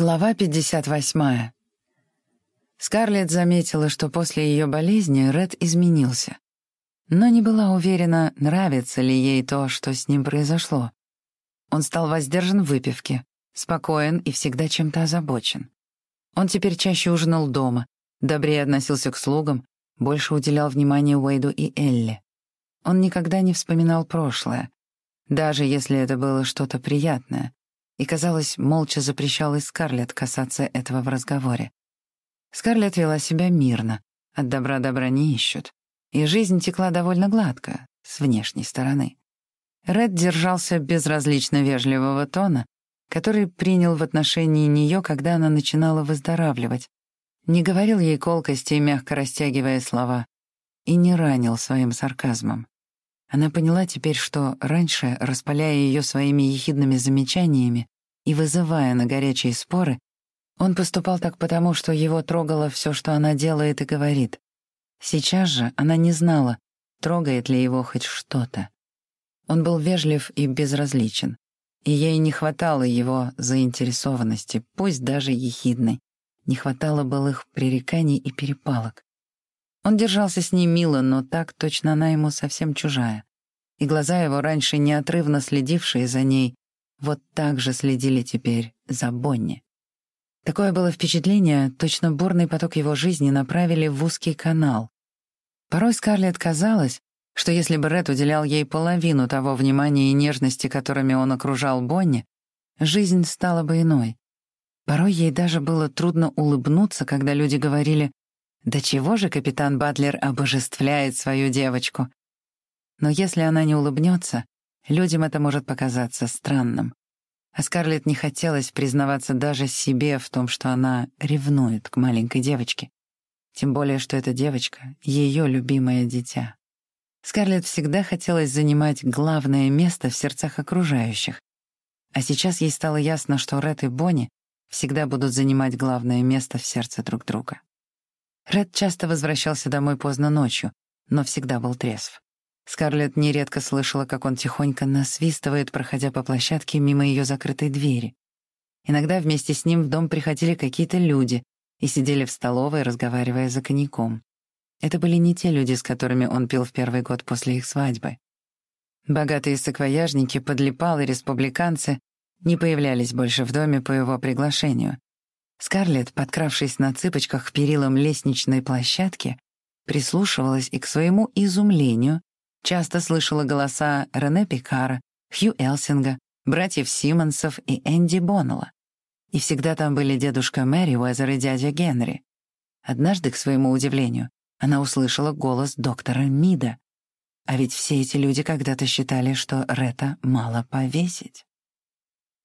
Глава 58. Скарлетт заметила, что после ее болезни Ред изменился. Но не была уверена, нравится ли ей то, что с ним произошло. Он стал воздержан в выпивке, спокоен и всегда чем-то озабочен. Он теперь чаще ужинал дома, добрее относился к слугам, больше уделял внимания Уэйду и Элли. Он никогда не вспоминал прошлое, даже если это было что-то приятное, и, казалось, молча запрещал и Скарлетт касаться этого в разговоре. Скарлетт вела себя мирно, от добра добра не ищут, и жизнь текла довольно гладко, с внешней стороны. Ред держался безразлично вежливого тона, который принял в отношении нее, когда она начинала выздоравливать, не говорил ей колкости, мягко растягивая слова, и не ранил своим сарказмом. Она поняла теперь, что раньше, распаляя ее своими ехидными замечаниями и вызывая на горячие споры, он поступал так потому, что его трогало все, что она делает и говорит. Сейчас же она не знала, трогает ли его хоть что-то. Он был вежлив и безразличен, и ей не хватало его заинтересованности, пусть даже ехидной. Не хватало былых пререканий и перепалок. Он держался с ней мило, но так точно она ему совсем чужая. И глаза его, раньше неотрывно следившие за ней, вот так же следили теперь за Бонни. Такое было впечатление, точно бурный поток его жизни направили в узкий канал. Порой Скарлетт казалось, что если бы Ред уделял ей половину того внимания и нежности, которыми он окружал Бонни, жизнь стала бы иной. Порой ей даже было трудно улыбнуться, когда люди говорили да чего же капитан Батлер обожествляет свою девочку? Но если она не улыбнется, людям это может показаться странным. А Скарлетт не хотелось признаваться даже себе в том, что она ревнует к маленькой девочке. Тем более, что эта девочка — ее любимое дитя. Скарлетт всегда хотелось занимать главное место в сердцах окружающих. А сейчас ей стало ясно, что Ред и Бонни всегда будут занимать главное место в сердце друг друга. Ред часто возвращался домой поздно ночью, но всегда был трезв. Скарлетт нередко слышала, как он тихонько насвистывает, проходя по площадке мимо ее закрытой двери. Иногда вместе с ним в дом приходили какие-то люди и сидели в столовой, разговаривая за коньяком. Это были не те люди, с которыми он пил в первый год после их свадьбы. Богатые саквояжники, подлипалы, республиканцы не появлялись больше в доме по его приглашению, Скарлетт, подкравшись на цыпочках к перилам лестничной площадки, прислушивалась и, к своему изумлению, часто слышала голоса Рене Пикара, Хью Элсинга, братьев Симмонсов и Энди Боннелла. И всегда там были дедушка Мэри Уэзер и дядя Генри. Однажды, к своему удивлению, она услышала голос доктора Мида. А ведь все эти люди когда-то считали, что Рета мало повесить.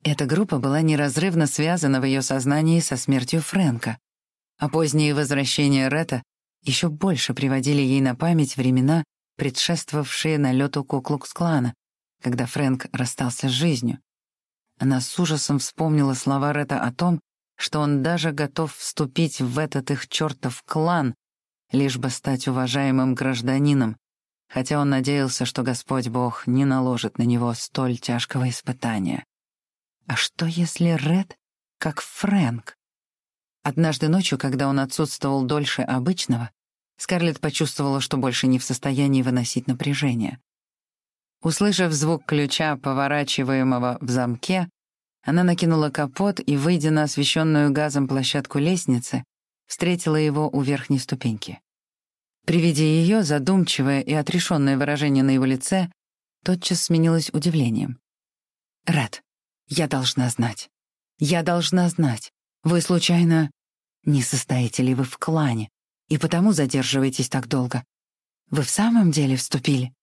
Эта группа была неразрывно связана в ее сознании со смертью Фрэнка, а поздние возвращения Ретта еще больше приводили ей на память времена, предшествовавшие налету Куклукс-клана, когда Фрэнк расстался с жизнью. Она с ужасом вспомнила слова Ретта о том, что он даже готов вступить в этот их чертов клан, лишь бы стать уважаемым гражданином, хотя он надеялся, что Господь Бог не наложит на него столь тяжкого испытания. А что если Ред как Фрэнк? Однажды ночью, когда он отсутствовал дольше обычного, Скарлетт почувствовала, что больше не в состоянии выносить напряжение. Услышав звук ключа, поворачиваемого в замке, она накинула капот и, выйдя на освещенную газом площадку лестницы, встретила его у верхней ступеньки. При виде ее задумчивое и отрешенное выражение на его лице тотчас сменилось удивлением. «Ред, я должна знать. Я должна знать. Вы, случайно, не состоите ли вы в клане, и потому задерживаетесь так долго? Вы в самом деле вступили?»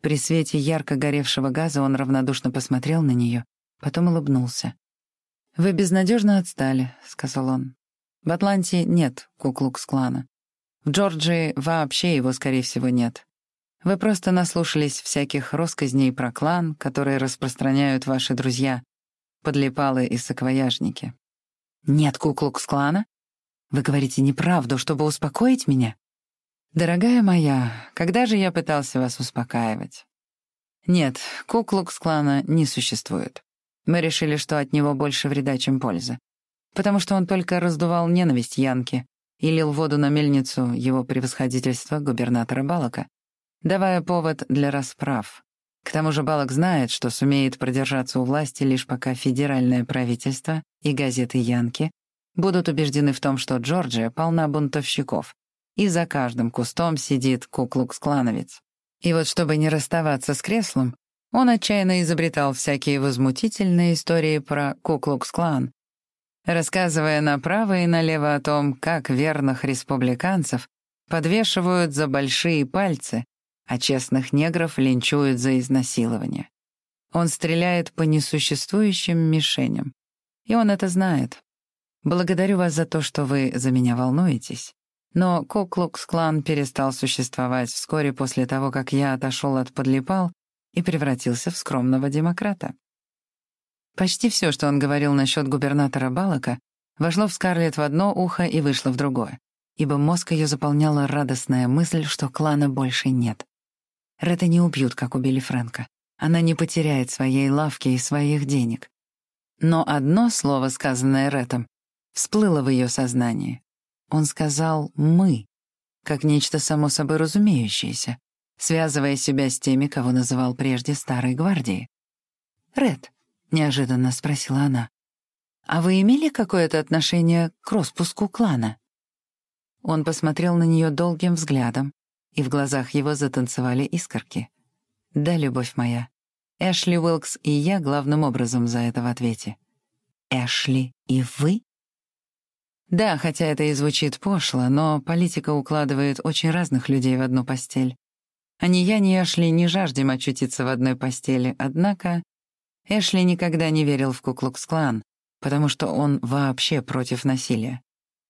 При свете ярко горевшего газа он равнодушно посмотрел на нее, потом улыбнулся. «Вы безнадежно отстали», — сказал он. «В Атланте нет Куклукс-клана. В Джорджии вообще его, скорее всего, нет. Вы просто наслушались всяких росказней про клан, которые распространяют ваши друзья, подлипалы и саквояжники. Нет Куклукс-клана? Вы говорите неправду, чтобы успокоить меня? Дорогая моя, когда же я пытался вас успокаивать? Нет, Куклукс-клана не существует. Мы решили, что от него больше вреда, чем пользы. потому что он только раздувал ненависть Янки и лил воду на мельницу его превосходительства губернатора Балака, давая повод для расправ. К тому же Балак знает, что сумеет продержаться у власти лишь пока федеральное правительство и газеты Янки будут убеждены в том, что Джорджия полна бунтовщиков, и за каждым кустом сидит куклукс-клановец. И вот чтобы не расставаться с креслом, он отчаянно изобретал всякие возмутительные истории про Куклукс-клан, рассказывая направо и налево о том, как верных республиканцев подвешивают за большие пальцы, а честных негров линчуют за изнасилование. Он стреляет по несуществующим мишеням. И он это знает. Благодарю вас за то, что вы за меня волнуетесь. Но Куклукс-клан перестал существовать вскоре после того, как я отошел от подлипал и превратился в скромного демократа. Почти все, что он говорил насчет губернатора Балака, вошло в Скарлетт в одно ухо и вышло в другое, ибо мозг ее заполняла радостная мысль, что клана больше нет. Ретта не убьют, как убили Фрэнка. Она не потеряет своей лавки и своих денег. Но одно слово, сказанное Реттом, всплыло в ее сознании. Он сказал «мы», как нечто само собой разумеющееся, связывая себя с теми, кого называл прежде Старой Гвардией. «Ред», — неожиданно спросила она, «а вы имели какое-то отношение к распуску клана?» Он посмотрел на нее долгим взглядом, и в глазах его затанцевали искорки. «Да, любовь моя, Эшли Уилкс и я главным образом за это в ответе». «Эшли и вы?» Да, хотя это и звучит пошло, но политика укладывает очень разных людей в одну постель. А ни я, ни Эшли не жаждем очутиться в одной постели, однако Эшли никогда не верил в Куклукс-клан, потому что он вообще против насилия.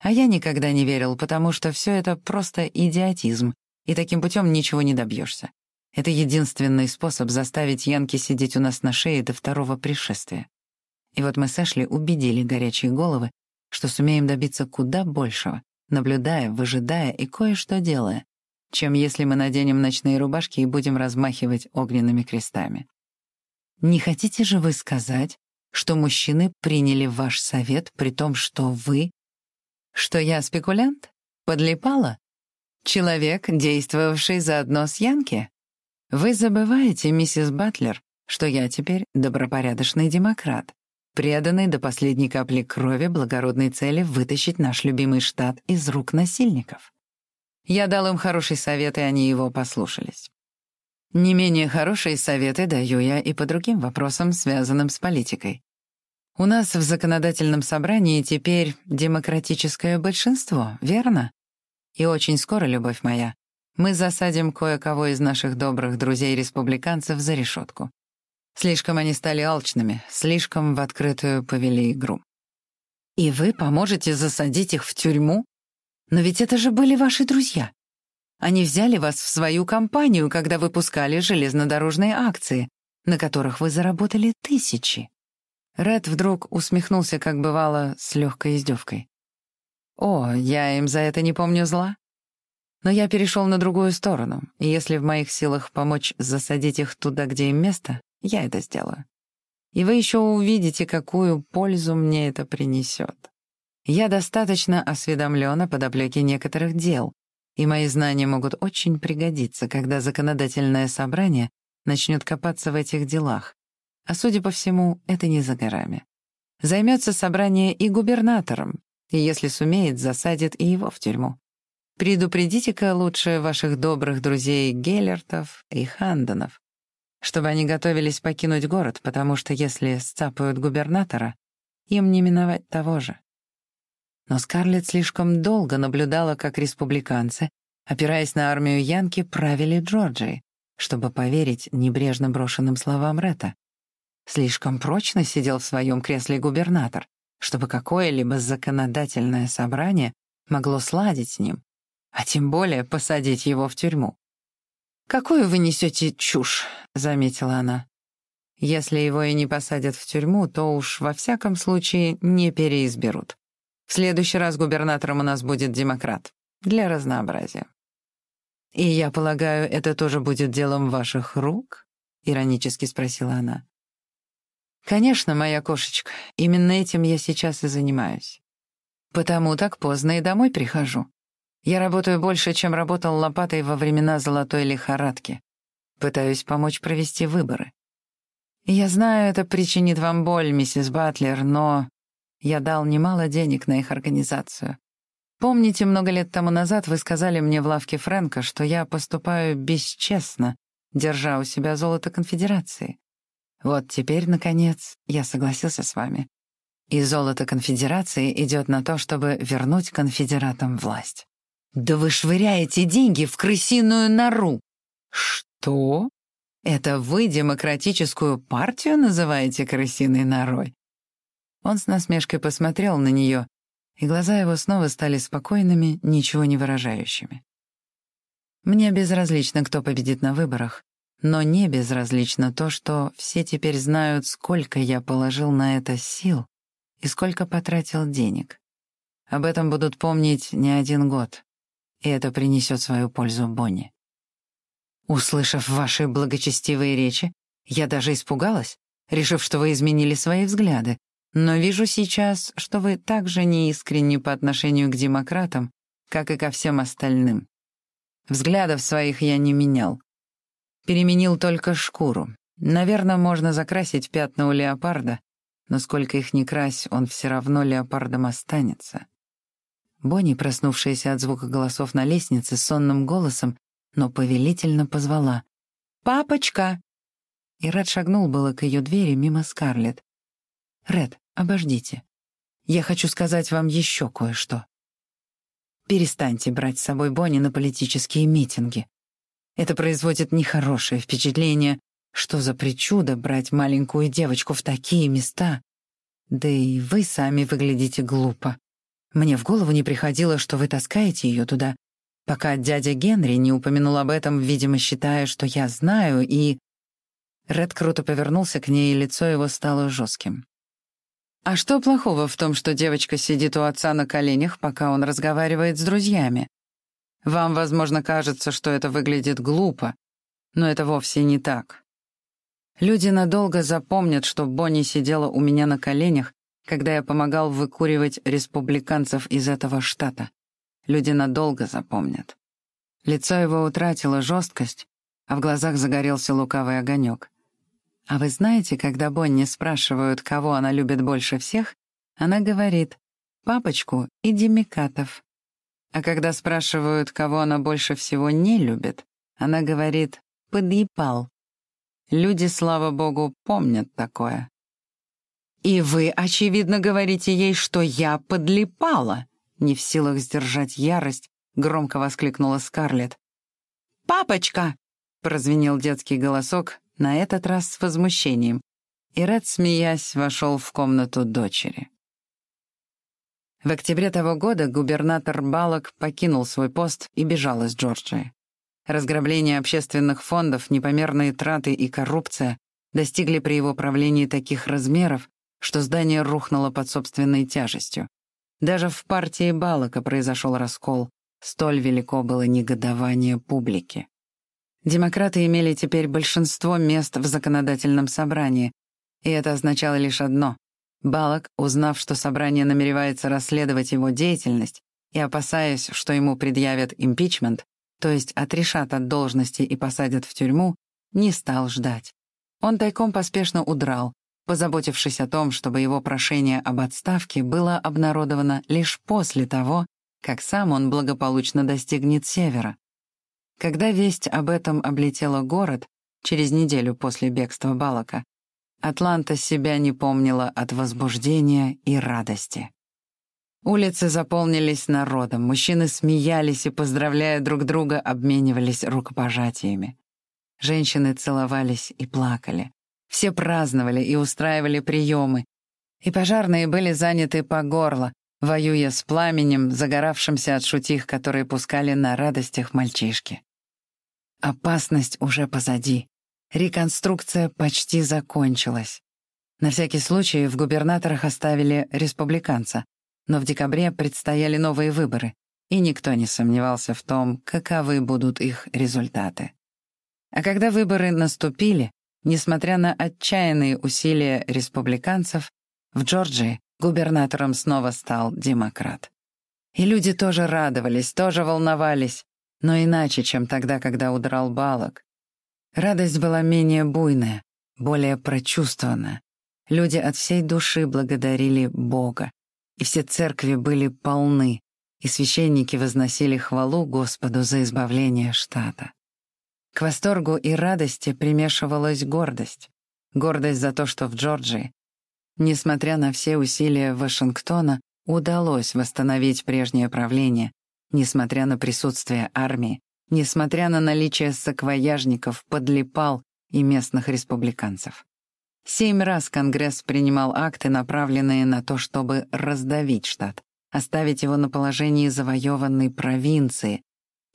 А я никогда не верил, потому что все это просто идиотизм, и таким путем ничего не добьешься. Это единственный способ заставить Янки сидеть у нас на шее до второго пришествия. И вот мы с Эшли убедили горячие головы, что сумеем добиться куда большего, наблюдая, выжидая и кое-что делая, чем если мы наденем ночные рубашки и будем размахивать огненными крестами. Не хотите же вы сказать, что мужчины приняли ваш совет, при том, что вы... Что я спекулянт? Подлипала? Человек, действовавший заодно с Янки? Вы забываете, миссис Батлер, что я теперь добропорядочный демократ, преданный до последней капли крови благородной цели вытащить наш любимый штат из рук насильников. Я дал им хороший совет, и они его послушались. Не менее хорошие советы даю я и по другим вопросам, связанным с политикой. У нас в законодательном собрании теперь демократическое большинство, верно? И очень скоро, любовь моя, мы засадим кое-кого из наших добрых друзей-республиканцев за решетку. Слишком они стали алчными, слишком в открытую повели игру. И вы поможете засадить их в тюрьму? Но ведь это же были ваши друзья. Они взяли вас в свою компанию, когда выпускали железнодорожные акции, на которых вы заработали тысячи. Ред вдруг усмехнулся, как бывало, с легкой издевкой. «О, я им за это не помню зла. Но я перешел на другую сторону, и если в моих силах помочь засадить их туда, где им место, я это сделаю. И вы еще увидите, какую пользу мне это принесет. Я достаточно осведомлен о подоплеке некоторых дел, и мои знания могут очень пригодиться, когда законодательное собрание начнет копаться в этих делах. А судя по всему, это не за горами. Займется собрание и губернатором, и если сумеет, засадит и его в тюрьму. Предупредите-ка лучше ваших добрых друзей Геллертов и Хандонов, чтобы они готовились покинуть город, потому что если сцапают губернатора, им не миновать того же. Но Скарлетт слишком долго наблюдала, как республиканцы, опираясь на армию Янки, правили Джорджией, чтобы поверить небрежно брошенным словам Ретта. Слишком прочно сидел в своем кресле губернатор, чтобы какое-либо законодательное собрание могло сладить с ним, а тем более посадить его в тюрьму. «Какую вы несете чушь?» — заметила она. «Если его и не посадят в тюрьму, то уж во всяком случае не переизберут. В следующий раз губернатором у нас будет демократ. Для разнообразия. «И я полагаю, это тоже будет делом ваших рук?» — иронически спросила она. «Конечно, моя кошечка, именно этим я сейчас и занимаюсь. Потому так поздно и домой прихожу. Я работаю больше, чем работал лопатой во времена золотой лихорадки. Пытаюсь помочь провести выборы. Я знаю, это причинит вам боль, миссис Батлер, но я дал немало денег на их организацию. Помните, много лет тому назад вы сказали мне в лавке Фрэнка, что я поступаю бесчестно, держа у себя золото конфедерации. Вот теперь, наконец, я согласился с вами. И золото конфедерации идет на то, чтобы вернуть конфедератам власть. Да вы швыряете деньги в крысиную нору. Что? Это вы демократическую партию называете крысиной норой? Он с насмешкой посмотрел на нее, и глаза его снова стали спокойными, ничего не выражающими. Мне безразлично, кто победит на выборах, но не безразлично то, что все теперь знают, сколько я положил на это сил и сколько потратил денег. Об этом будут помнить не один год, и это принесет свою пользу Бонни. Услышав ваши благочестивые речи, я даже испугалась, решив, что вы изменили свои взгляды, но вижу сейчас, что вы также неискренни по отношению к демократам, как и ко всем остальным. Взглядов своих я не менял. Переменил только шкуру. Наверное, можно закрасить пятна у леопарда, но сколько их ни крась, он все равно леопардом останется. Бонни, проснувшаяся от звука голосов на лестнице, сонным голосом, но повелительно позвала. «Папочка!» И Ред шагнул было к ее двери мимо Скарлетт. «Ред, обождите. Я хочу сказать вам еще кое-что. Перестаньте брать с собой Бонни на политические митинги. Это производит нехорошее впечатление, что за причуда брать маленькую девочку в такие места. Да и вы сами выглядите глупо. Мне в голову не приходило, что вы таскаете ее туда, пока дядя Генри не упомянул об этом, видимо, считая, что я знаю, и... Ред круто повернулся к ней, и лицо его стало жестким. «А что плохого в том, что девочка сидит у отца на коленях, пока он разговаривает с друзьями? Вам, возможно, кажется, что это выглядит глупо, но это вовсе не так. Люди надолго запомнят, что Бонни сидела у меня на коленях, когда я помогал выкуривать республиканцев из этого штата. Люди надолго запомнят. Лицо его утратило жесткость, а в глазах загорелся лукавый огонек. А вы знаете, когда Бонни спрашивают, кого она любит больше всех, она говорит «папочку и демикатов». А когда спрашивают, кого она больше всего не любит, она говорит «подъепал». Люди, слава богу, помнят такое. «И вы, очевидно, говорите ей, что я подлипала!» Не в силах сдержать ярость, громко воскликнула Скарлетт. «Папочка!» — прозвенел детский голосок, на этот раз с возмущением. И Ред, смеясь, вошел в комнату дочери. В октябре того года губернатор Балок покинул свой пост и бежал из Джорджии. Разграбление общественных фондов, непомерные траты и коррупция достигли при его правлении таких размеров, что здание рухнуло под собственной тяжестью. Даже в партии Балока произошел раскол, столь велико было негодование публики. Демократы имели теперь большинство мест в законодательном собрании, и это означало лишь одно Балок, узнав, что собрание намеревается расследовать его деятельность и опасаясь, что ему предъявят импичмент, то есть отрешат от должности и посадят в тюрьму, не стал ждать. Он тайком поспешно удрал, позаботившись о том, чтобы его прошение об отставке было обнародовано лишь после того, как сам он благополучно достигнет севера. Когда весть об этом облетела город, через неделю после бегства Балака, Атланта себя не помнила от возбуждения и радости. Улицы заполнились народом, мужчины смеялись и, поздравляя друг друга, обменивались рукопожатиями. Женщины целовались и плакали. Все праздновали и устраивали приемы. И пожарные были заняты по горло, воюя с пламенем, загоравшимся от шутих, которые пускали на радостях мальчишки. Опасность уже позади. Реконструкция почти закончилась. На всякий случай в губернаторах оставили республиканца, но в декабре предстояли новые выборы, и никто не сомневался в том, каковы будут их результаты. А когда выборы наступили, Несмотря на отчаянные усилия республиканцев, в Джорджии губернатором снова стал демократ. И люди тоже радовались, тоже волновались, но иначе, чем тогда, когда удрал Балок. Радость была менее буйная, более прочувствованная. Люди от всей души благодарили Бога, и все церкви были полны, и священники возносили хвалу Господу за избавление штата. К восторгу и радости примешивалась гордость. Гордость за то, что в Джорджии, несмотря на все усилия Вашингтона, удалось восстановить прежнее правление, несмотря на присутствие армии, несмотря на наличие саквояжников, подлипал и местных республиканцев. Семь раз Конгресс принимал акты, направленные на то, чтобы раздавить штат, оставить его на положении завоеванной провинции,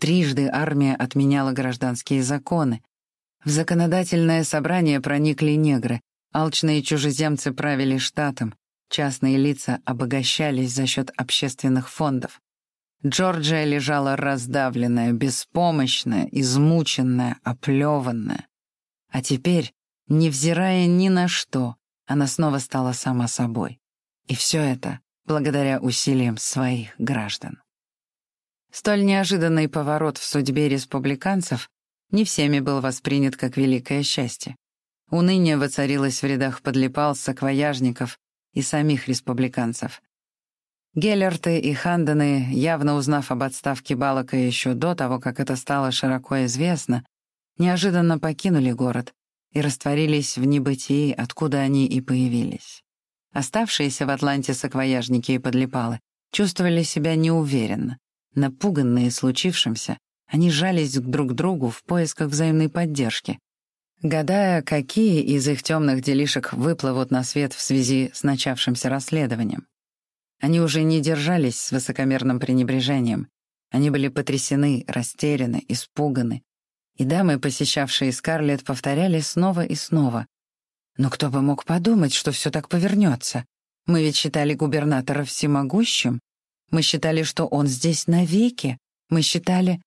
Трижды армия отменяла гражданские законы. В законодательное собрание проникли негры, алчные чужеземцы правили штатом, частные лица обогащались за счет общественных фондов. Джорджия лежала раздавленная, беспомощная, измученная, оплеванная. А теперь, невзирая ни на что, она снова стала сама собой. И все это благодаря усилиям своих граждан. Столь неожиданный поворот в судьбе республиканцев не всеми был воспринят как великое счастье. Уныние воцарилось в рядах подлипал, саквояжников и самих республиканцев. Геллерты и Хандены, явно узнав об отставке Балака еще до того, как это стало широко известно, неожиданно покинули город и растворились в небытии, откуда они и появились. Оставшиеся в Атланте саквояжники и подлипалы чувствовали себя неуверенно, Напуганные случившимся, они жались друг к другу в поисках взаимной поддержки, гадая, какие из их темных делишек выплывут на свет в связи с начавшимся расследованием. Они уже не держались с высокомерным пренебрежением. Они были потрясены, растеряны, испуганы. И дамы, посещавшие Скарлетт, повторяли снова и снова. «Но кто бы мог подумать, что все так повернется? Мы ведь считали губернатора всемогущим, мы считали, что он здесь навеки. Мы считали...»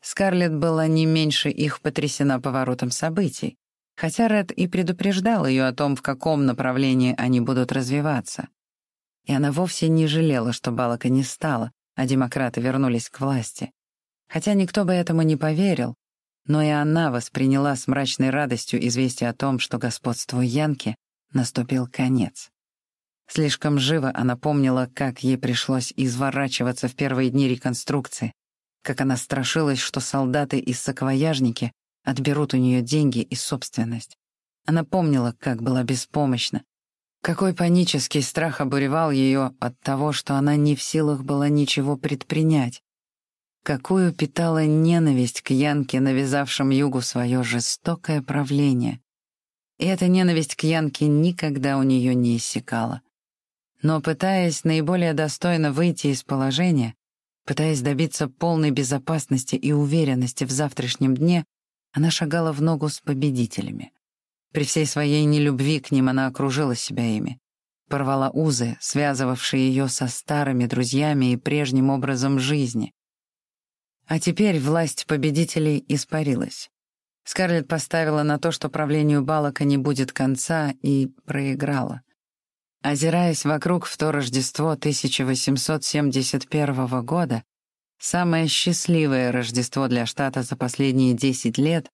Скарлетт была не меньше их потрясена поворотом событий, хотя Ред и предупреждал ее о том, в каком направлении они будут развиваться. И она вовсе не жалела, что Балака не стало, а демократы вернулись к власти. Хотя никто бы этому не поверил, но и она восприняла с мрачной радостью известие о том, что господству Янки наступил конец. Слишком живо она помнила, как ей пришлось изворачиваться в первые дни реконструкции, как она страшилась, что солдаты и саквояжники отберут у нее деньги и собственность. Она помнила, как была беспомощна, какой панический страх обуревал ее от того, что она не в силах была ничего предпринять, какую питала ненависть к Янке, навязавшим Югу свое жестокое правление. И эта ненависть к Янке никогда у нее не иссякала. Но пытаясь наиболее достойно выйти из положения, пытаясь добиться полной безопасности и уверенности в завтрашнем дне, она шагала в ногу с победителями. При всей своей нелюбви к ним она окружила себя ими, порвала узы, связывавшие ее со старыми друзьями и прежним образом жизни. А теперь власть победителей испарилась. Скарлетт поставила на то, что правлению Балака не будет конца, и проиграла. Озираясь вокруг в то Рождество 1871 года, самое счастливое Рождество для штата за последние 10 лет,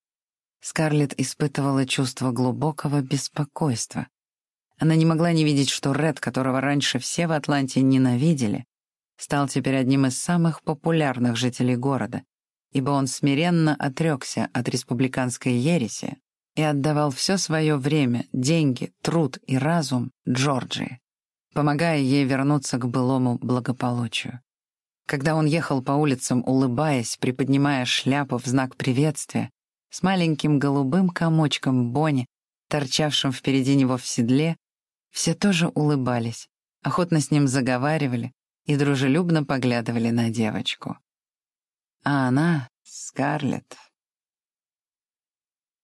Скарлетт испытывала чувство глубокого беспокойства. Она не могла не видеть, что Ред, которого раньше все в Атланте ненавидели, стал теперь одним из самых популярных жителей города, ибо он смиренно отрекся от республиканской ереси, и отдавал все свое время, деньги, труд и разум Джорджии, помогая ей вернуться к былому благополучию. Когда он ехал по улицам, улыбаясь, приподнимая шляпу в знак приветствия, с маленьким голубым комочком Бонни, торчавшим впереди него в седле, все тоже улыбались, охотно с ним заговаривали и дружелюбно поглядывали на девочку. А она, Скарлетт,